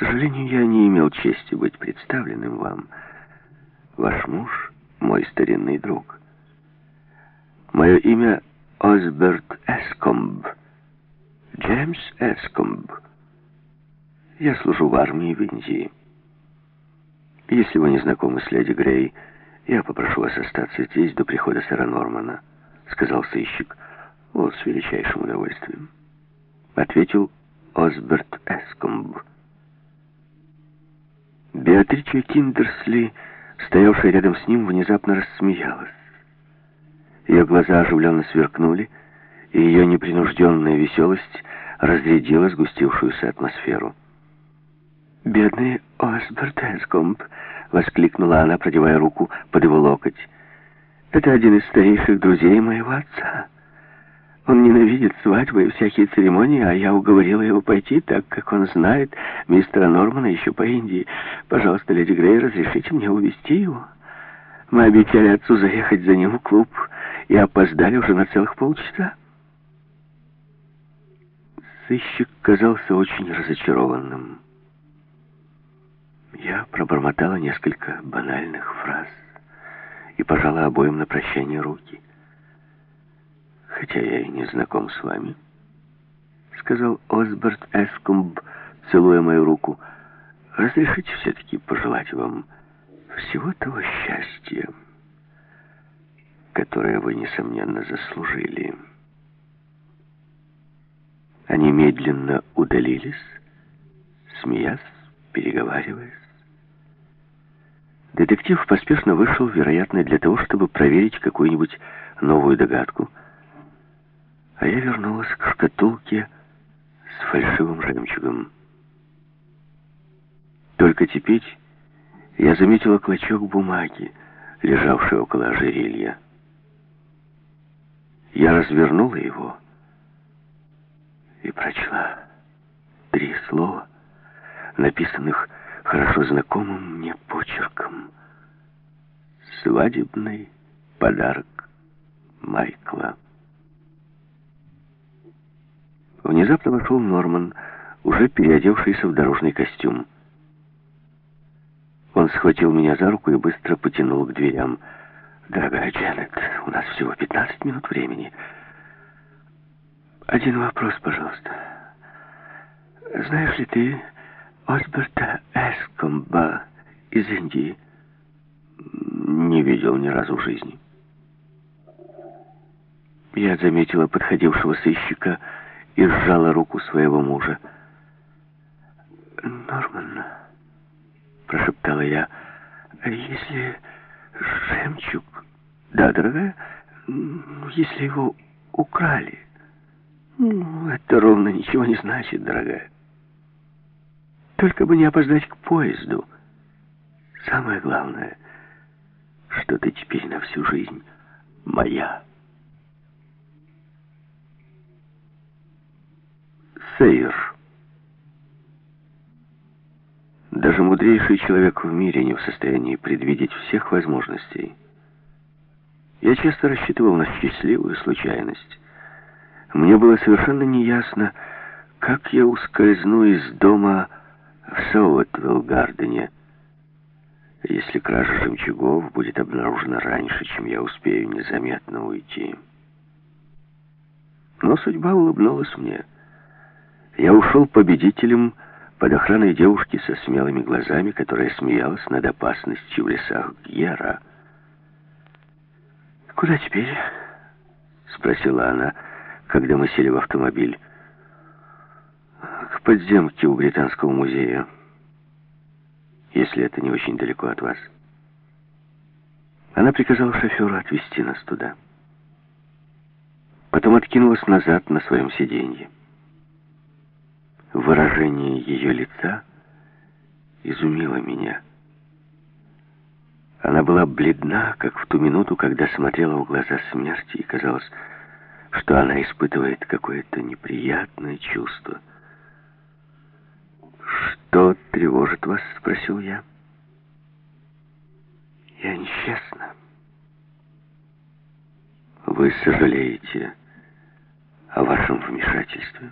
сожалению, я не имел чести быть представленным вам. Ваш муж — мой старинный друг. Мое имя Осберт Эскомб. Джеймс Эскомб. Я служу в армии в Индии. Если вы не знакомы с леди Грей, я попрошу вас остаться здесь до прихода сэра Нормана, сказал сыщик. О, с величайшим удовольствием. Ответил Осберт Эскомб. Беатрича Киндерсли, стоявшая рядом с ним, внезапно рассмеялась. Ее глаза оживленно сверкнули, и ее непринужденная веселость разрядила сгустившуюся атмосферу. «Бедный Осберт Эскомб!» — воскликнула она, продевая руку под его локоть. «Это один из старейших друзей моего отца. Он ненавидит свадьбы и всякие церемонии, а я уговорила его пойти, так как он знает мистера Нормана еще по Индии. Пожалуйста, леди Грей, разрешите мне увезти его. Мы обещали отцу заехать за ним в клуб и опоздали уже на целых полчаса». Сыщик казался очень разочарованным. Я пробормотала несколько банальных фраз и пожала обоим на прощание руки. «Хотя я и не знаком с вами», — сказал Осберт Эскумб, целуя мою руку. «Разрешите все-таки пожелать вам всего того счастья, которое вы, несомненно, заслужили». Они медленно удалились, смеясь, переговариваясь. Детектив поспешно вышел, вероятно, для того, чтобы проверить какую-нибудь новую догадку. А я вернулась к шкатулке с фальшивым жемчугом. Только теперь я заметила клочок бумаги, лежавший около ожерелья. Я развернула его и прочла три слова, написанных хорошо знакомым мне почерком. Свадебный подарок Майкла. Внезапно вошел Норман, уже переодевшийся в дорожный костюм. Он схватил меня за руку и быстро потянул к дверям. «Дорогая Джанет, у нас всего 15 минут времени. Один вопрос, пожалуйста. Знаешь ли ты Осберта Эскомба из Индии не видел ни разу в жизни. Я заметила подходившего сыщика и сжала руку своего мужа. «Норман», — прошептала я, — «если жемчуг...» «Да, дорогая, если его украли...» «Ну, это ровно ничего не значит, дорогая». Только бы не опоздать к поезду. Самое главное, что ты теперь на всю жизнь моя. Сейр. Даже мудрейший человек в мире не в состоянии предвидеть всех возможностей. Я часто рассчитывал на счастливую случайность. Мне было совершенно неясно, как я ускользну из дома в Соуэтвилл-Гардене. Если кража жемчугов будет обнаружена раньше, чем я успею незаметно уйти. Но судьба улыбнулась мне. Я ушел победителем под охраной девушки со смелыми глазами, которая смеялась над опасностью в лесах Гьера. «Куда теперь?» — спросила она, когда мы сели в автомобиль к подземке у Британского музея, если это не очень далеко от вас. Она приказала шоферу отвезти нас туда. Потом откинулась назад на своем сиденье. Выражение ее лица изумило меня. Она была бледна, как в ту минуту, когда смотрела в глаза смерти, и казалось, что она испытывает какое-то неприятное чувство — «Что тревожит вас?» — спросил я. «Я несчастна». «Вы сожалеете о вашем вмешательстве?»